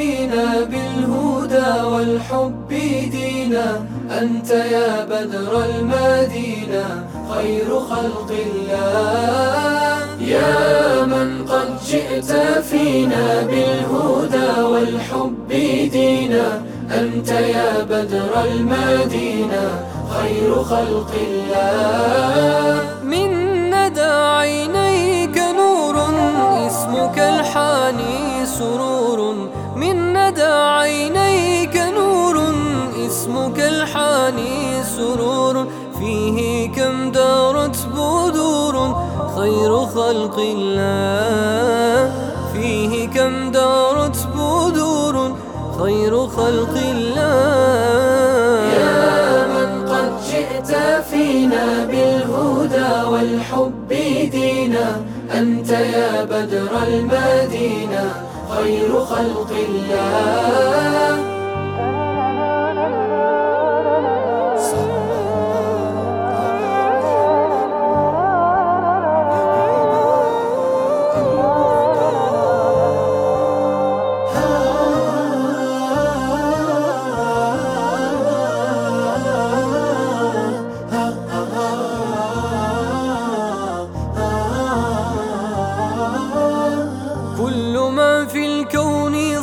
فينا بالهدى والحب دينا. أنت يا بدر المدينة خير خلق الله. يا من قد جئت فينا بالهدى والحب دينا. أنت يا بدر المدينة خير خلق الله. من عينيك نور اسمك الحاني سرور. فيه كم دارت بدور خير خلق الله. فيه كم دارت بدور خير خلق الله. يا من قد جئت فينا بالهدى والحب دينا. أنت يا بدر المدينة. خير خلق الله.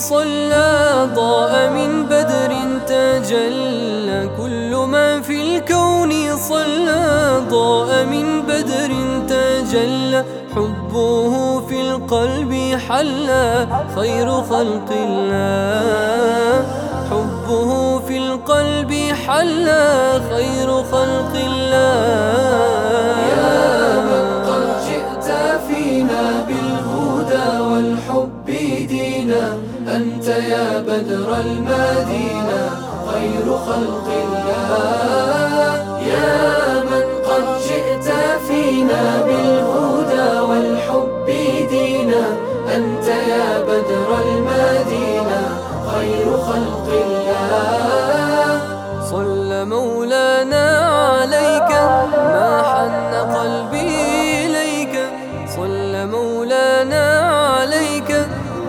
صلى ضاء من بدر تجلى. كل ما في الكون صلى ضاء من بدر تجلى. حبه في القلب حلى خير خلق الله. حبه في القلب حلى خير خلق الله. يا جئت فينا بالهدى والحب دينا. أنت يا بدر المدينة خير خلق الله.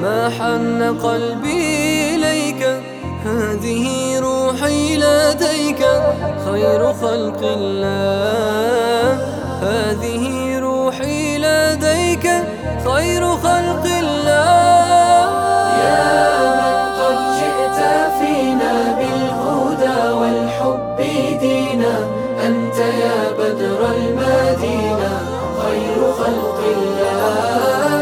ما حن قلبي إليك. هذه روحي لديك. خير خلق الله. هذه روحي لديك. خير خلق الله. يا من قد جئت فينا بالهدى والحب دينا. أنت يا بدر المدينة. خير خلق الله.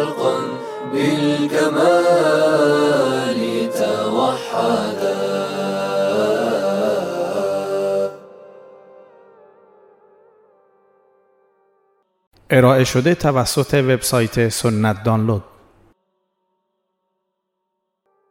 وخلقا بالكمال توحدا. ارائه شده توسط وبسایت سنت دانلود.